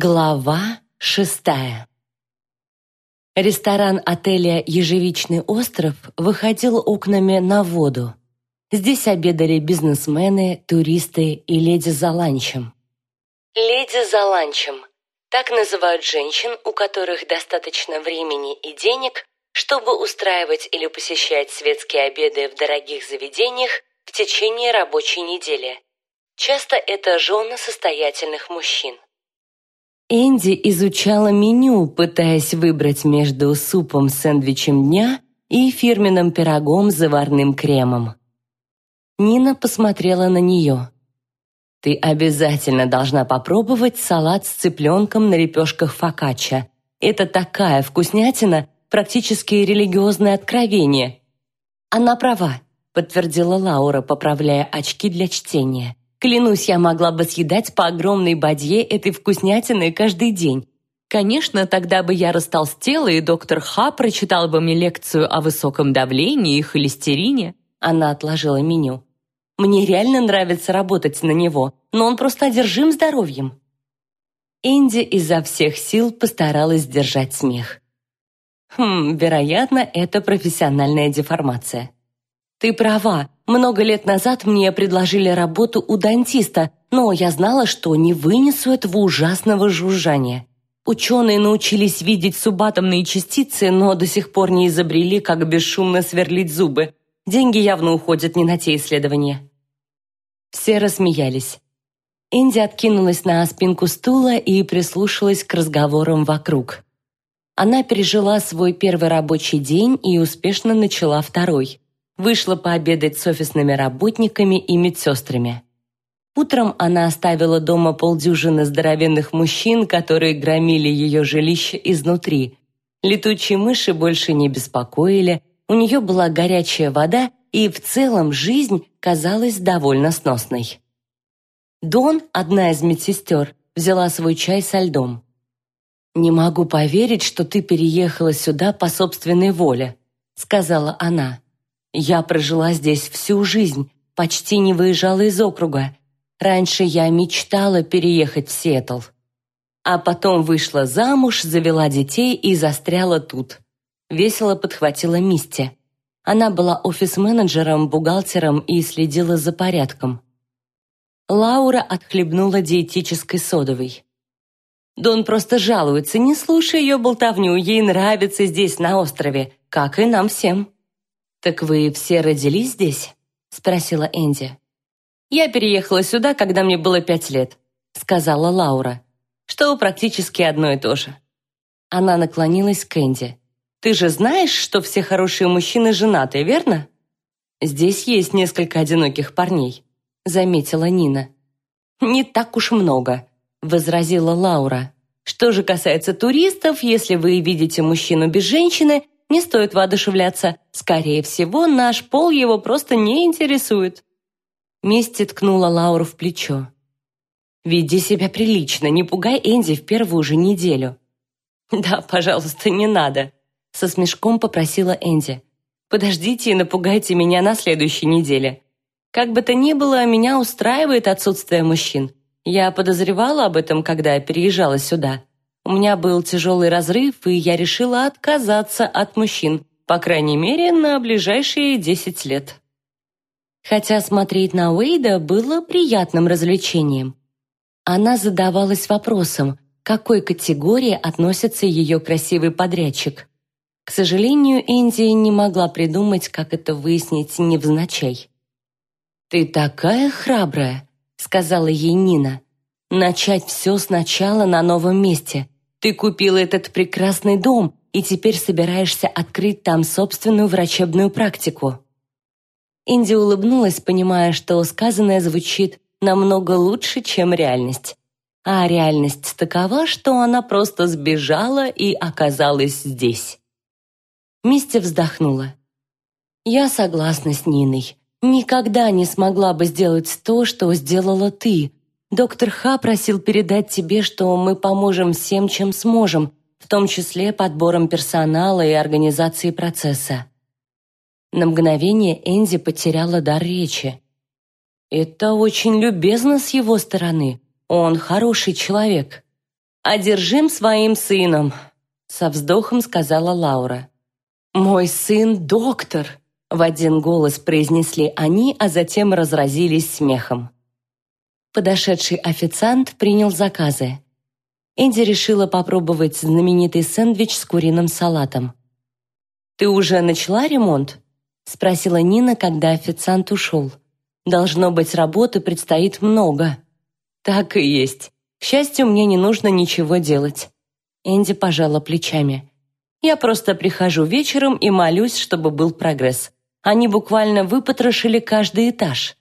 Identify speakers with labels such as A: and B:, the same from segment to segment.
A: Глава шестая Ресторан отеля «Ежевичный остров» выходил окнами на воду. Здесь обедали бизнесмены, туристы и леди за ланчем. Леди за ланчем – так называют женщин, у которых достаточно времени и денег, чтобы устраивать или посещать светские обеды в дорогих заведениях в течение рабочей недели. Часто это жены состоятельных мужчин. Энди изучала меню, пытаясь выбрать между супом-сэндвичем дня и фирменным пирогом с заварным кремом. Нина посмотрела на нее. «Ты обязательно должна попробовать салат с цыпленком на лепешках фокачча. Это такая вкуснятина, практически религиозное откровение». «Она права», — подтвердила Лаура, поправляя очки для чтения. Клянусь, я могла бы съедать по огромной бадье этой вкуснятины каждый день. Конечно, тогда бы я растолстела, и доктор Ха прочитал бы мне лекцию о высоком давлении и холестерине. Она отложила меню. Мне реально нравится работать на него, но он просто одержим здоровьем. Энди изо всех сил постаралась сдержать смех. Хм, вероятно, это профессиональная деформация. Ты права, много лет назад мне предложили работу у дантиста, но я знала, что не вынесу этого ужасного жужжания. Ученые научились видеть субатомные частицы, но до сих пор не изобрели, как бесшумно сверлить зубы. Деньги явно уходят не на те исследования. Все рассмеялись. Энди откинулась на спинку стула и прислушалась к разговорам вокруг. Она пережила свой первый рабочий день и успешно начала второй вышла пообедать с офисными работниками и медсестрами. Утром она оставила дома полдюжины здоровенных мужчин, которые громили ее жилище изнутри. Летучие мыши больше не беспокоили, у нее была горячая вода, и в целом жизнь казалась довольно сносной. Дон, одна из медсестер, взяла свой чай со льдом. «Не могу поверить, что ты переехала сюда по собственной воле», — сказала она. Я прожила здесь всю жизнь, почти не выезжала из округа. Раньше я мечтала переехать в Сиэтл. А потом вышла замуж, завела детей и застряла тут. Весело подхватила Мисти. Она была офис-менеджером, бухгалтером и следила за порядком. Лаура отхлебнула диетической содовой. Дон просто жалуется, не слушай ее болтовню, ей нравится здесь, на острове, как и нам всем. «Так вы все родились здесь?» — спросила Энди. «Я переехала сюда, когда мне было пять лет», — сказала Лаура, что практически одно и то же. Она наклонилась к Энди. «Ты же знаешь, что все хорошие мужчины женаты, верно?» «Здесь есть несколько одиноких парней», — заметила Нина. «Не так уж много», — возразила Лаура. «Что же касается туристов, если вы видите мужчину без женщины, не стоит воодушевляться. Скорее всего, наш пол его просто не интересует». Мисти ткнула Лауру в плечо. «Веди себя прилично, не пугай Энди в первую же неделю». «Да, пожалуйста, не надо», — со смешком попросила Энди. «Подождите и напугайте меня на следующей неделе. Как бы то ни было, меня устраивает отсутствие мужчин. Я подозревала об этом, когда переезжала сюда. У меня был тяжелый разрыв, и я решила отказаться от мужчин, по крайней мере, на ближайшие 10 лет. Хотя смотреть на Уэйда было приятным развлечением. Она задавалась вопросом, к какой категории относится ее красивый подрядчик. К сожалению, Энди не могла придумать, как это выяснить невзначай. «Ты такая храбрая», — сказала ей Нина. «Начать все сначала на новом месте. Ты купил этот прекрасный дом и теперь собираешься открыть там собственную врачебную практику». Инди улыбнулась, понимая, что сказанное звучит намного лучше, чем реальность. А реальность такова, что она просто сбежала и оказалась здесь. Мисти вздохнула. «Я согласна с Ниной. Никогда не смогла бы сделать то, что сделала ты, Доктор Ха просил передать тебе, что мы поможем всем, чем сможем, в том числе подбором персонала и организацией процесса. На мгновение Энди потеряла дар речи. Это очень любезно с его стороны. Он хороший человек. одержим своим сыном», — со вздохом сказала Лаура. «Мой сын доктор», — в один голос произнесли они, а затем разразились смехом. Подошедший официант принял заказы. Энди решила попробовать знаменитый сэндвич с куриным салатом. «Ты уже начала ремонт?» — спросила Нина, когда официант ушел. «Должно быть, работы предстоит много». «Так и есть. К счастью, мне не нужно ничего делать». Энди пожала плечами. Я просто прихожу вечером и молюсь, чтобы был прогресс. Они буквально выпотрошили каждый этаж.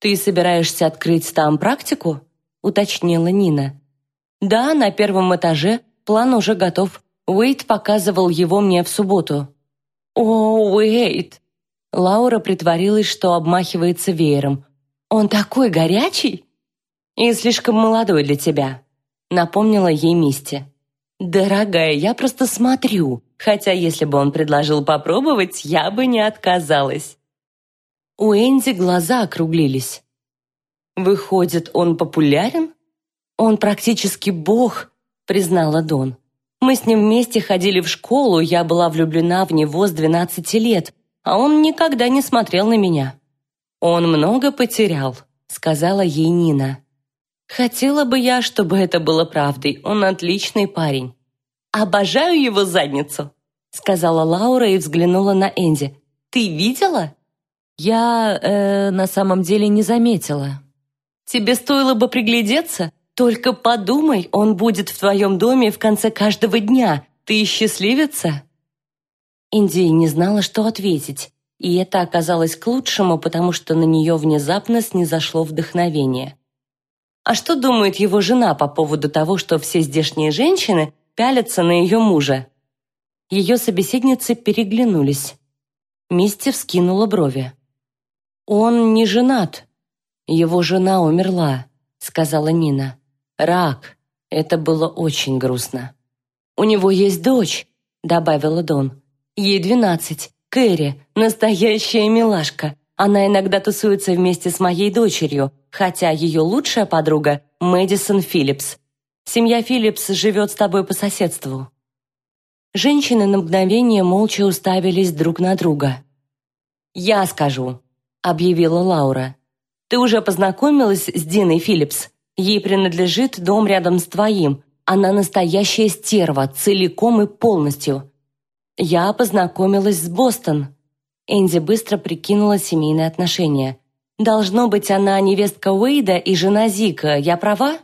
A: «Ты собираешься открыть там практику?» — уточнила Нина. «Да, на первом этаже. План уже готов. Уэйт показывал его мне в субботу». «О, Уэйт!» Лаура притворилась, что обмахивается веером. «Он такой горячий!» «И слишком молодой для тебя», — напомнила ей Мисти. «Дорогая, я просто смотрю, хотя если бы он предложил попробовать, я бы не отказалась». У Энди глаза округлились. «Выходит, он популярен?» «Он практически бог», — признала Дон. «Мы с ним вместе ходили в школу, я была влюблена в него с 12 лет, а он никогда не смотрел на меня». «Он много потерял», — сказала ей Нина. Хотела бы я, чтобы это было правдой. Он отличный парень. Обожаю его задницу, сказала Лаура и взглянула на Энди. Ты видела? Я э, на самом деле не заметила. Тебе стоило бы приглядеться. Только подумай, он будет в твоем доме в конце каждого дня. Ты счастливица? Энди не знала, что ответить. И это оказалось к лучшему, потому что на нее внезапно снизошло вдохновение. А что думает его жена по поводу того, что все здешние женщины пялятся на ее мужа? Ее собеседницы переглянулись. Мисти вскинула брови. «Он не женат. Его жена умерла», — сказала Нина. «Рак. Это было очень грустно». «У него есть дочь», — добавила Дон. «Ей двенадцать. Кэрри, настоящая милашка. Она иногда тусуется вместе с моей дочерью, хотя ее лучшая подруга – Мэдисон Филлипс. Семья Филлипс живет с тобой по соседству». Женщины на мгновение молча уставились друг на друга. «Я скажу», — объявила Лаура. «Ты уже познакомилась с Диной Филлипс? Ей принадлежит дом рядом с твоим. Она настоящая стерва, целиком и полностью. Я познакомилась с Бостон». Энди быстро прикинула семейные отношения. Должно быть, она невестка Уэйда и жена Зика, я права?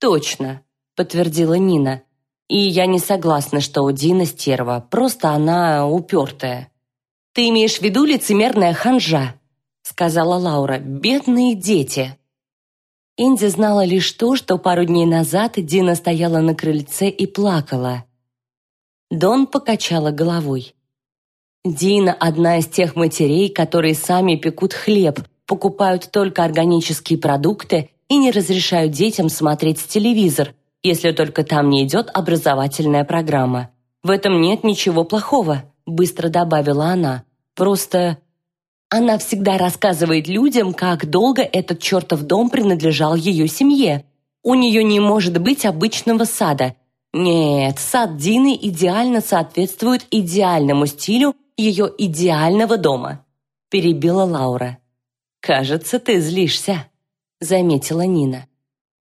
A: Точно, подтвердила Нина. И я не согласна, что у Дины стерва, просто она упертая. Ты имеешь в виду лицемерная ханжа, сказала Лаура. Бедные дети. Инди знала лишь то, что пару дней назад Дина стояла на крыльце и плакала. Дон покачала головой. Дина – одна из тех матерей, которые сами пекут хлеб, покупают только органические продукты и не разрешают детям смотреть телевизор, если только там не идет образовательная программа. В этом нет ничего плохого, быстро добавила она. Просто она всегда рассказывает людям, как долго этот чертов дом принадлежал ее семье. У нее не может быть обычного сада. Нет, сад Дины идеально соответствует идеальному стилю ее идеального дома. Перебила Лаура. «Кажется, ты злишься», — заметила Нина.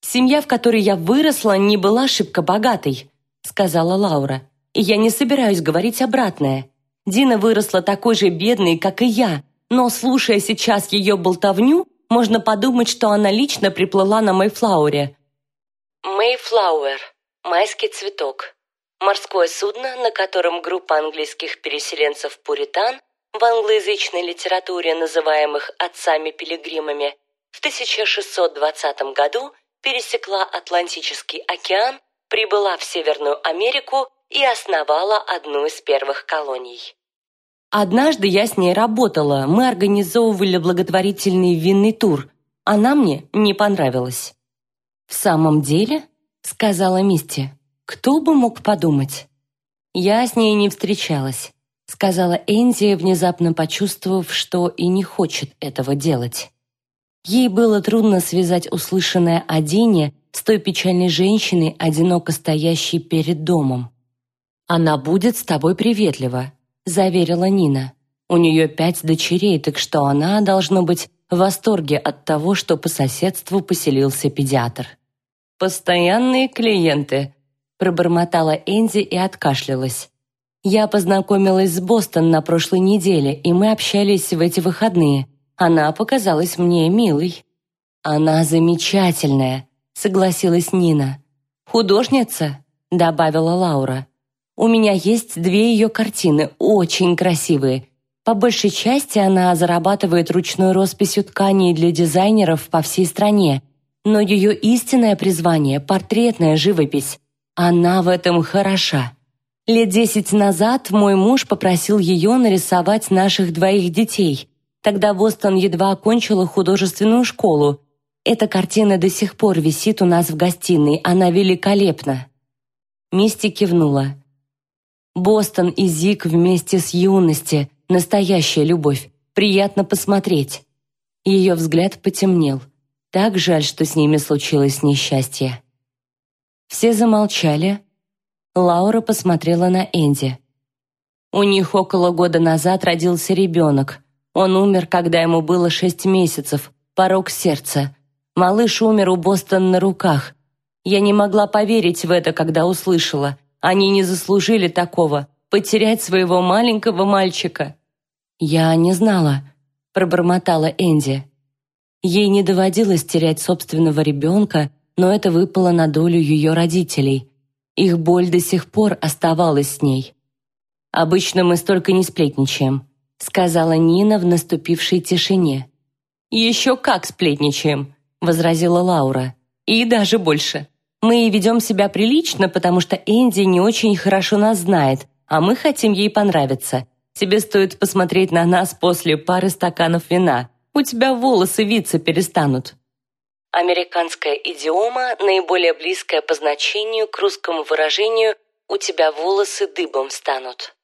A: «Семья, в которой я выросла, не была шибко богатой», — сказала Лаура. «И я не собираюсь говорить обратное. Дина выросла такой же бедной, как и я, но, слушая сейчас ее болтовню, можно подумать, что она лично приплыла на Мэйфлауре». Мэйфлауэр – майский цветок. Морское судно, на котором группа английских переселенцев-пуритан в англоязычной литературе, называемых отцами-пилигримами, в 1620 году пересекла Атлантический океан, прибыла в Северную Америку и основала одну из первых колоний. Однажды я с ней работала, мы организовывали благотворительный винный тур. Она мне не понравилась. «В самом деле?» — сказала Мисти. «Кто бы мог подумать?» Я с ней не встречалась сказала Энди, внезапно почувствовав, что и не хочет этого делать. Ей было трудно связать услышанное о Дине с той печальной женщиной, одиноко стоящей перед домом. «Она будет с тобой приветлива», — заверила Нина. «У нее пять дочерей, так что она, должно быть, в восторге от того, что по соседству поселился педиатр». «Постоянные клиенты», — пробормотала Энди и откашлялась. «Я познакомилась с Бостон на прошлой неделе, и мы общались в эти выходные. Она показалась мне милой». «Она замечательная», — согласилась Нина. «Художница», — добавила Лаура. У меня есть две ее картины, очень красивые. По большей части она зарабатывает ручной росписью тканей для дизайнеров по всей стране. Но ее истинное призвание – портретная живопись. Она в этом хороша. Лет десять назад мой муж попросил ее нарисовать наших двоих детей. Тогда Бостон едва окончила художественную школу. Эта картина до сих пор висит у нас в гостиной, она великолепна. Мисти кивнула. Бостон и Зик вместе с юности, настоящая любовь, приятно посмотреть. Ее взгляд потемнел. Так жаль, что с ними случилось несчастье. Все замолчали. Лаура посмотрела на Энди. У них около года назад родился ребенок. Он умер, когда ему было шесть месяцев, порог сердца. Малыш умер у Бостона на руках. Я не могла поверить в это, когда услышала. Они не заслужили такого, потерять своего маленького мальчика. Я не знала, пробормотала Энди. Ей не доводилось терять собственного ребенка, но это выпало на долю ее родителей. Их боль до сих пор оставалась с ней. «Обычно мы столько не сплетничаем», — сказала Нина в наступившей тишине. «Еще как сплетничаем», — возразила Лаура. «И даже больше. Мы ведем себя прилично, потому что Энди не очень хорошо нас знает, а мы хотим ей понравиться. Тебе стоит посмотреть на нас после пары стаканов вина. У тебя волосы виться перестанут». Американская идиома, наиболее близкая по значению к русскому выражению «у тебя волосы дыбом станут».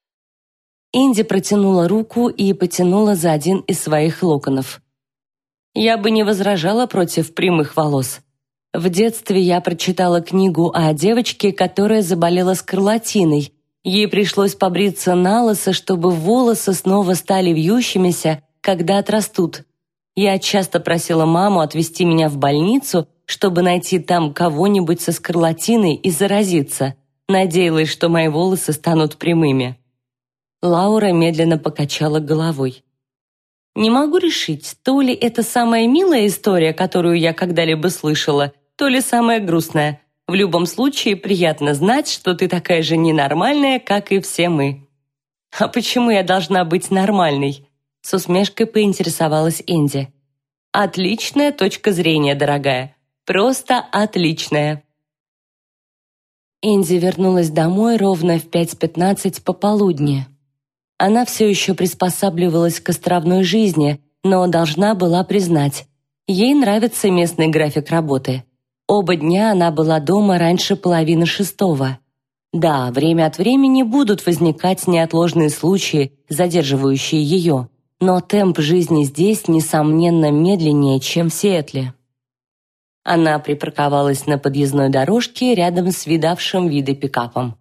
A: Инди протянула руку и потянула за один из своих локонов. «Я бы не возражала против прямых волос», в детстве я прочитала книгу о девочке, которая заболела скарлатиной. Ей пришлось побриться на лысо, чтобы волосы снова стали вьющимися, когда отрастут. Я часто просила маму отвезти меня в больницу, чтобы найти там кого-нибудь со скарлатиной и заразиться. Надеялась, что мои волосы станут прямыми. Лаура медленно покачала головой. Не могу решить, то ли это самая милая история, которую я когда-либо слышала, то ли самое грустное. В любом случае, приятно знать, что ты такая же ненормальная, как и все мы». «А почему я должна быть нормальной?» С усмешкой поинтересовалась Энди. «Отличная точка зрения, дорогая. Просто отличная». Энди вернулась домой ровно в 5.15 пополудни. Она все еще приспосабливалась к островной жизни, но должна была признать, ей нравится местный график работы. Оба дня она была дома раньше половины шестого. Да, время от времени будут возникать неотложные случаи, задерживающие ее, но темп жизни здесь, несомненно, медленнее, чем в Сиэтле. Она припарковалась на подъездной дорожке рядом с видавшим виды пикапом.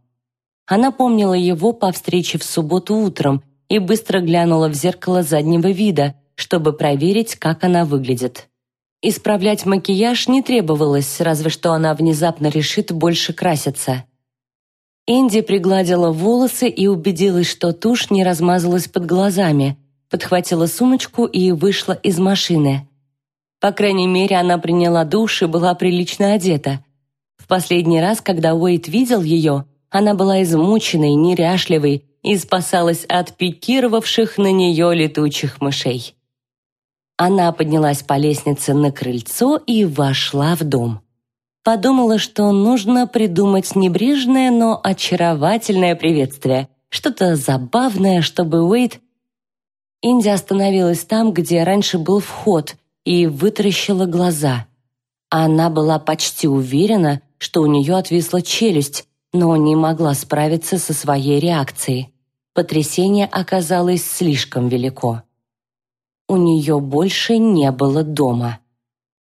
A: Она помнила его по встрече в субботу утром и быстро глянула в зеркало заднего вида, чтобы проверить, как она выглядит. Исправлять макияж не требовалось, разве что она внезапно решит больше краситься. Энди пригладила волосы и убедилась, что тушь не размазалась под глазами, подхватила сумочку и вышла из машины. По крайней мере, она приняла душ и была прилично одета. В последний раз, когда Уэйт видел ее, она была измученной, неряшливой и спасалась от пикировавших на нее летучих мышей. Она поднялась по лестнице на крыльцо и вошла в дом. Подумала, что нужно придумать небрежное, но очаровательное приветствие. Что-то забавное, чтобы Уэйт... Инди остановилась там, где раньше был вход, и вытаращила глаза. Она была почти уверена, что у нее отвисла челюсть, но не могла справиться со своей реакцией. Потрясение оказалось слишком велико у нее больше не было дома.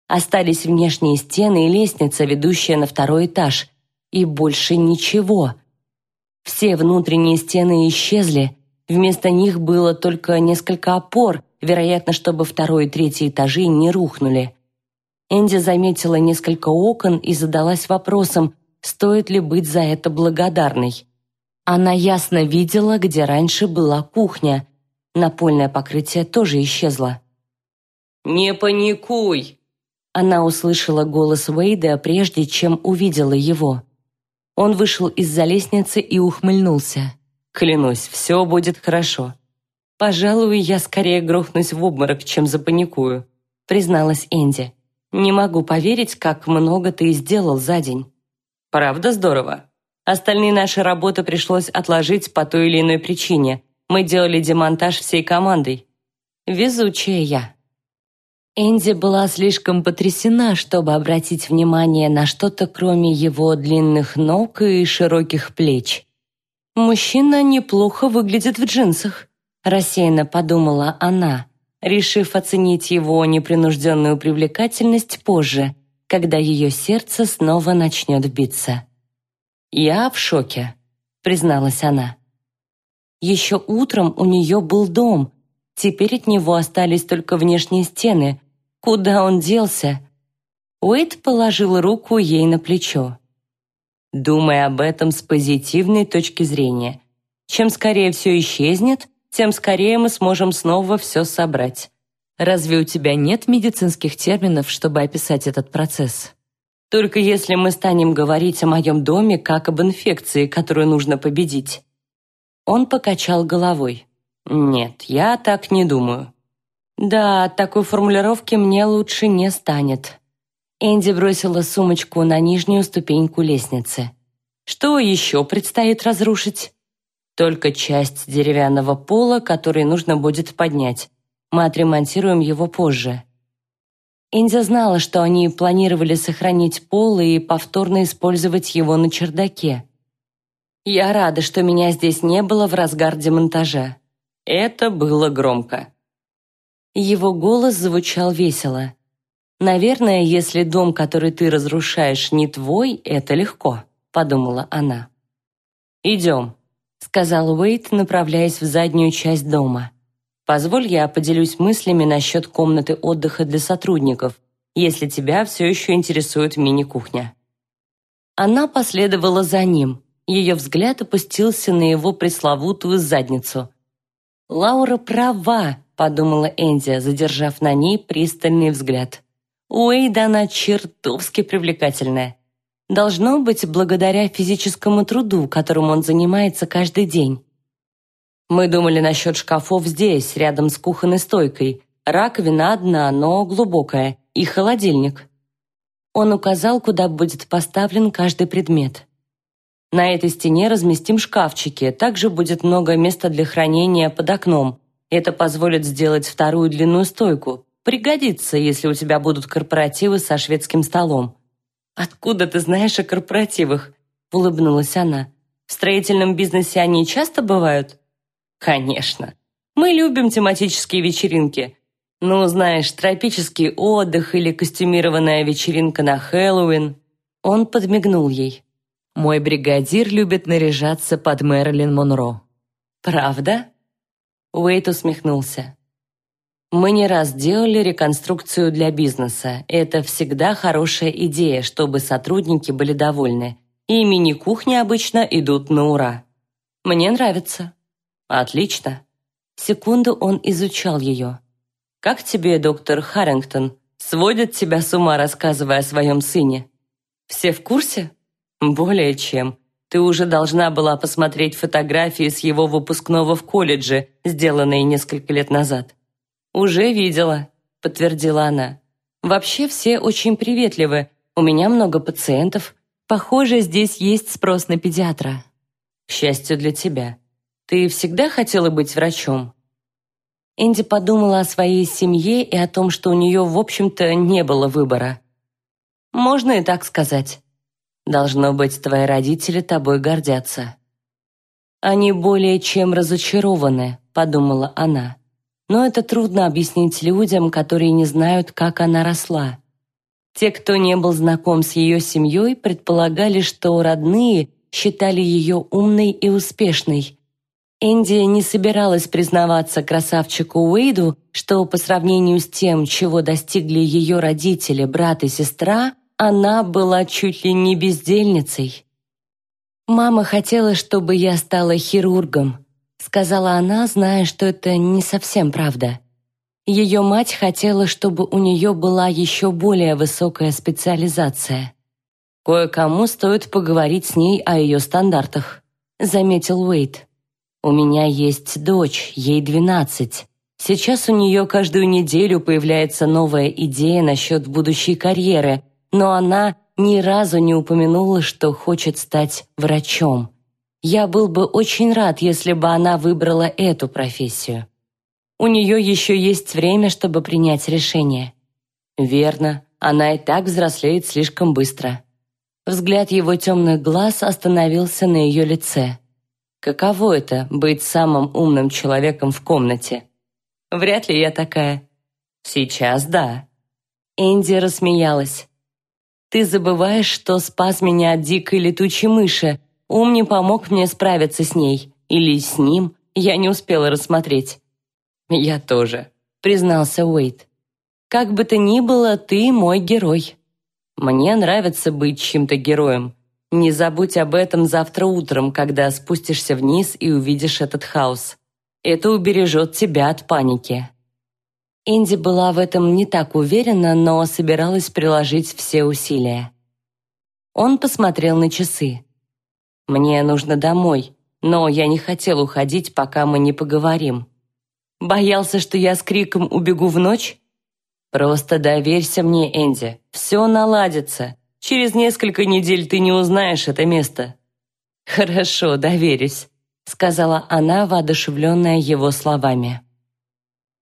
A: Остались внешние стены и лестница, ведущая на второй этаж. И больше ничего. Все внутренние стены исчезли. Вместо них было только несколько опор, вероятно, чтобы второй и третий этажи не рухнули. Энди заметила несколько окон и задалась вопросом, стоит ли быть за это благодарной. Она ясно видела, где раньше была кухня. Напольное покрытие тоже исчезло.
B: «Не паникуй!»
A: Она услышала голос Уэйда, прежде чем увидела его. Он вышел из-за лестницы и ухмыльнулся. «Клянусь, все будет хорошо. Пожалуй, я скорее грохнусь в обморок, чем запаникую», призналась Энди. «Не могу поверить, как много ты сделал за день».
B: «Правда здорово?» Остальные наши работы пришлось отложить по той или иной причине. Мы делали демонтаж всей командой.
A: Везучая я. Энди была слишком потрясена, чтобы обратить внимание на что-то, кроме его длинных ног и широких плеч. «Мужчина неплохо выглядит в джинсах», рассеянно подумала она, решив оценить его непринужденную привлекательность позже, когда ее сердце снова начнет биться. «Я в шоке», — призналась она. Еще утром у нее был дом, теперь от него остались только внешние стены. Куда он делся? Уэйд положил руку ей на плечо. «Думай об этом с позитивной точки зрения. Чем скорее все исчезнет, тем скорее мы сможем снова все собрать. Разве у тебя нет медицинских терминов, чтобы описать этот процесс? Только если мы станем говорить о моем доме как об инфекции, которую нужно победить. Он покачал головой. Нет, я так не думаю. Да, такой формулировки мне лучше не станет. Энди бросила сумочку на нижнюю ступеньку лестницы. Что еще предстоит разрушить? Только часть деревянного пола, который нужно будет поднять. Мы отремонтируем его позже. Инди знала, что они планировали сохранить пол и повторно использовать его на чердаке. «Я рада, что меня здесь не было в разгар демонтажа». Это было громко. Его голос звучал весело. «Наверное, если дом, который ты разрушаешь, не твой, это легко», — подумала она. «Идем», сказал Уэйт, направляясь в заднюю часть дома. «Позволь я поделюсь мыслями насчет комнаты отдыха для сотрудников, если тебя все еще интересует мини-кухня». Она последовала за ним. Ее взгляд опустился на его пресловутую задницу. «Лаура права», — подумала Энди, задержав на ней пристальный взгляд. «Уэйда она чертовски привлекательная. Должно быть, благодаря физическому труду, которым он занимается каждый день. Мы думали насчет шкафов здесь, рядом с кухонной стойкой. Раковина одна, но глубокая, и холодильник. Он указал, куда будет поставлен каждый предмет. На этой стене разместим шкафчики, также будет много места для хранения под окном. Это позволит сделать вторую длинную стойку. Пригодится, если у тебя будут корпоративы со шведским столом. «Откуда ты знаешь о корпоративах?» – улыбнулась она. «В строительном бизнесе они часто бывают?» «Конечно. Мы любим тематические вечеринки. Ну, знаешь, тропический отдых или костюмированная вечеринка на Хэллоуин». Он подмигнул ей. «Мой бригадир любит наряжаться под Мэрилин Монро». «Правда?» Уэйт усмехнулся. Мы не раз делали реконструкцию для бизнеса. Это всегда хорошая идея, чтобы сотрудники были довольны. И мини-кухни обычно идут на ура. Мне нравится. Отлично. Секунду он изучал ее. Как тебе, доктор Харрингтон? Сводит тебя с ума, рассказывая о своем сыне? Все в курсе? Более чем. Ты уже должна была посмотреть фотографии с его выпускного в колледже, сделанные несколько лет назад. «Уже видела», — подтвердила она. «Вообще все очень приветливы. У меня много пациентов. Похоже, здесь есть спрос на педиатра». «К счастью для тебя. Ты всегда хотела быть врачом?» Энди подумала о своей семье и о том, что у нее, в общем-то, не было выбора. «Можно и так сказать. Должно быть, твои родители тобой гордятся». «Они более чем разочарованы», — подумала она. Но это трудно объяснить людям, которые не знают, как она росла. Те, кто не был знаком с ее семьей, предполагали, что родные считали ее умной и успешной. Энди не собиралась признаваться красавчику Уэйду, что по сравнению с тем, чего достигли ее родители, брат и сестра, она была чуть ли не бездельницей. «Мама хотела, чтобы я стала хирургом», сказала она, зная, что это не совсем правда. Ее мать хотела, чтобы у нее была еще более высокая специализация. «Кое-кому стоит поговорить с ней о ее стандартах», — заметил Уэйт. «У меня есть дочь, ей двенадцать. Сейчас у нее каждую неделю появляется новая идея насчет будущей карьеры, но она ни разу не упомянула, что хочет стать врачом. Я был бы очень рад, если бы она выбрала эту профессию». У нее еще есть время, чтобы принять решение. Верно, она и так взрослеет слишком быстро. Взгляд его темных глаз остановился на ее лице. Каково это — быть самым умным человеком в комнате? Вряд ли я такая. Сейчас да. Энди рассмеялась. Ты забываешь, что спас меня от дикой летучей мыши. Ум не помог мне справиться с ней. Или с ним. Я не успела рассмотреть. «Я тоже», — признался Уэйт. «Как бы то ни было, ты мой герой. Мне нравится быть чьим-то героем. Не забудь об этом завтра утром, когда спустишься вниз и увидишь этот хаос. Это убережет тебя от паники». Энди была в этом не так уверена, но собиралась приложить все усилия. Он посмотрел на часы. «Мне нужно домой, но я не хотел уходить, пока мы не поговорим. Боялся, что я с криком убегу в ночь? Просто доверься мне, Энди. Все наладится. Через несколько недель ты не узнаешь это место. Хорошо, доверюсь, сказала она, воодушевленная его словами.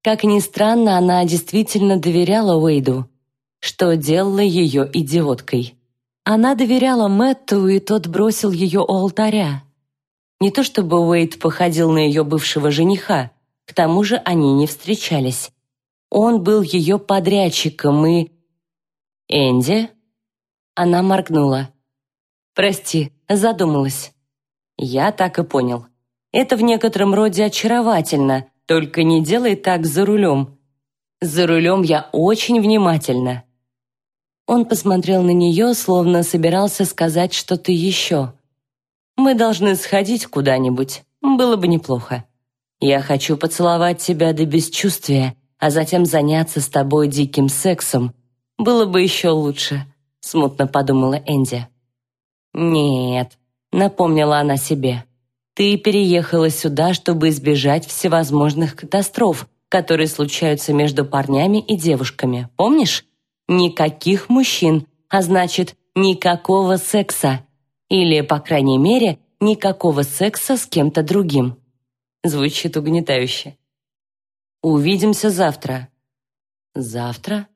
A: Как ни странно, она действительно доверяла Уэйду, что делало ее идиоткой. Она доверяла Мэтту, и тот бросил ее у алтаря. Не то чтобы Уэйд походил на ее бывшего жениха, к тому же они не встречались. Он был ее подрядчиком и... «Энди?» Она моргнула. «Прости, задумалась». «Я так и понял. Это в некотором роде очаровательно, только не делай так за рулем. За рулем я очень внимательна». Он посмотрел на нее, словно собирался сказать что-то еще. «Мы должны сходить куда-нибудь, было бы неплохо». Я хочу поцеловать тебя до бесчувствия, а затем заняться с тобой диким сексом. Было бы еще лучше», — смутно подумала Энди. «Нет», — напомнила она себе. «Ты переехала сюда, чтобы избежать всевозможных катастроф, которые случаются между парнями и девушками. Помнишь? Никаких мужчин, а значит, никакого секса. Или, по крайней мере, никакого секса с кем-то другим. Звучит угнетающе. Увидимся завтра. Завтра?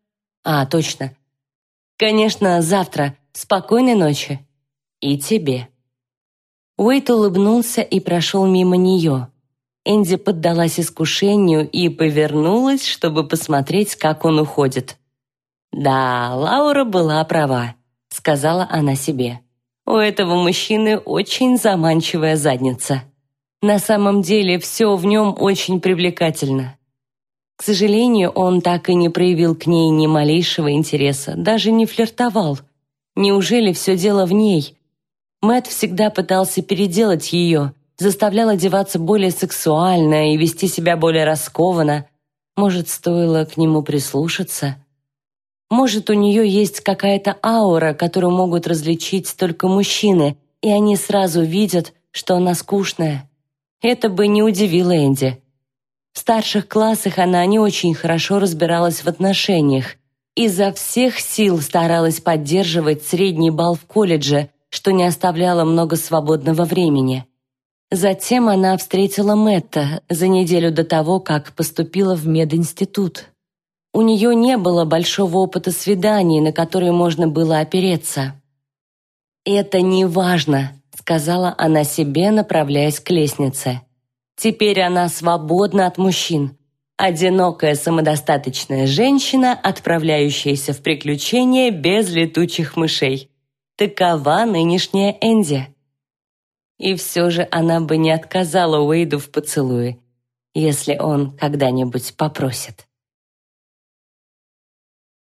A: А, точно. Конечно, завтра. Спокойной ночи. И тебе. Уэйт улыбнулся и прошел мимо нее. Энди поддалась искушению и повернулась, чтобы посмотреть, как он уходит. «Да, Лаура была права», — сказала она себе. «У этого мужчины очень заманчивая задница». На самом деле все в нем очень привлекательно. К сожалению, он так и не проявил к ней ни малейшего интереса, даже не флиртовал. Неужели все дело в ней? Мэт всегда пытался переделать ее, заставлял одеваться более сексуально и вести себя более раскованно. Может, стоило к нему прислушаться? Может, у нее есть какая-то аура, которую могут различить только мужчины, и они сразу видят, что она скучная. Это бы не удивило Энди. В старших классах она не очень хорошо разбиралась в отношениях. Изо всех сил старалась поддерживать средний балл в колледже, что не оставляло много свободного времени. Затем она встретила Мэтта за неделю до того, как поступила в мединститут. У нее не было большого опыта свиданий, на которые можно было опереться. «Это не важно», сказала она себе, направляясь к лестнице. Теперь она свободна от мужчин. Одинокая самодостаточная женщина, отправляющаяся в приключения без летучих мышей. Такова нынешняя Энди. И все же она бы не отказала Уэйду в поцелуе, если он когда-нибудь попросит.